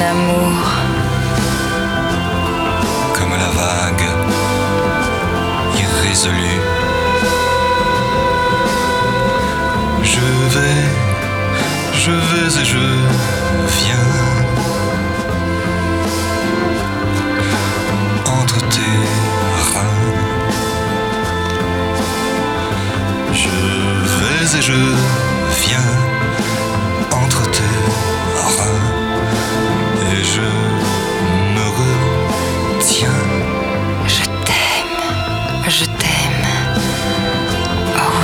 amour. Comme la vague irrésolue. Je vais, je vais et je viens. Entre tes reins. Je vais et je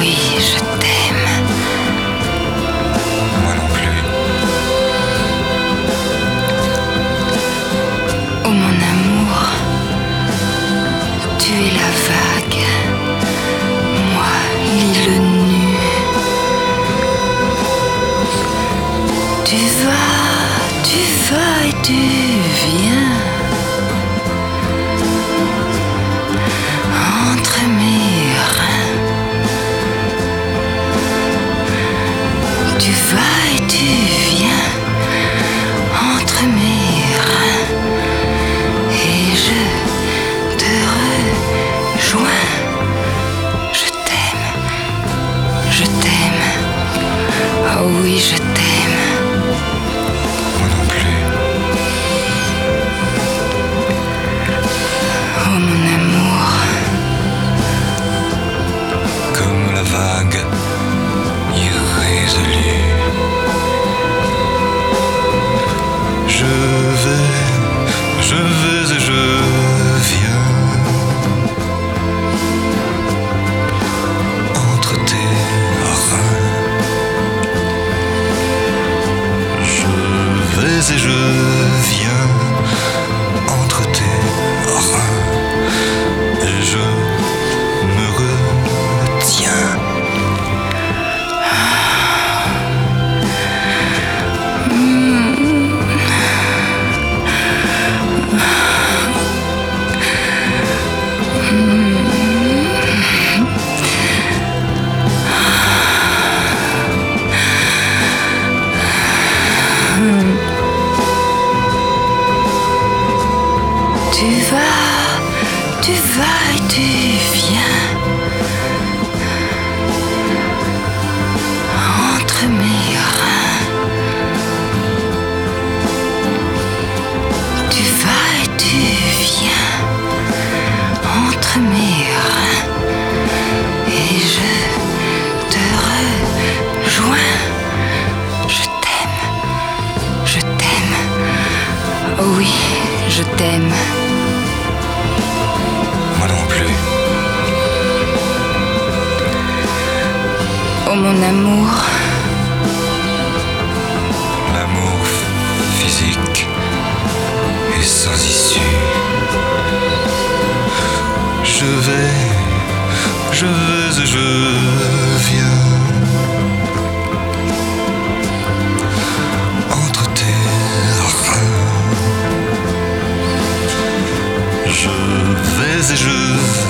Oh oui, Tu vas et tu viens. Entre mes je vais vas et tu viens. Entre mes reins. Tu vas et tu viens. Entre mes reins. Et je te rejoins. Je t'aime. Je t'aime. Oui, je t'aime. Oh mon amour. L'amour physique est sans issue. Je vais, je vais et je viens. Entre tes reins. Je vais et je viens.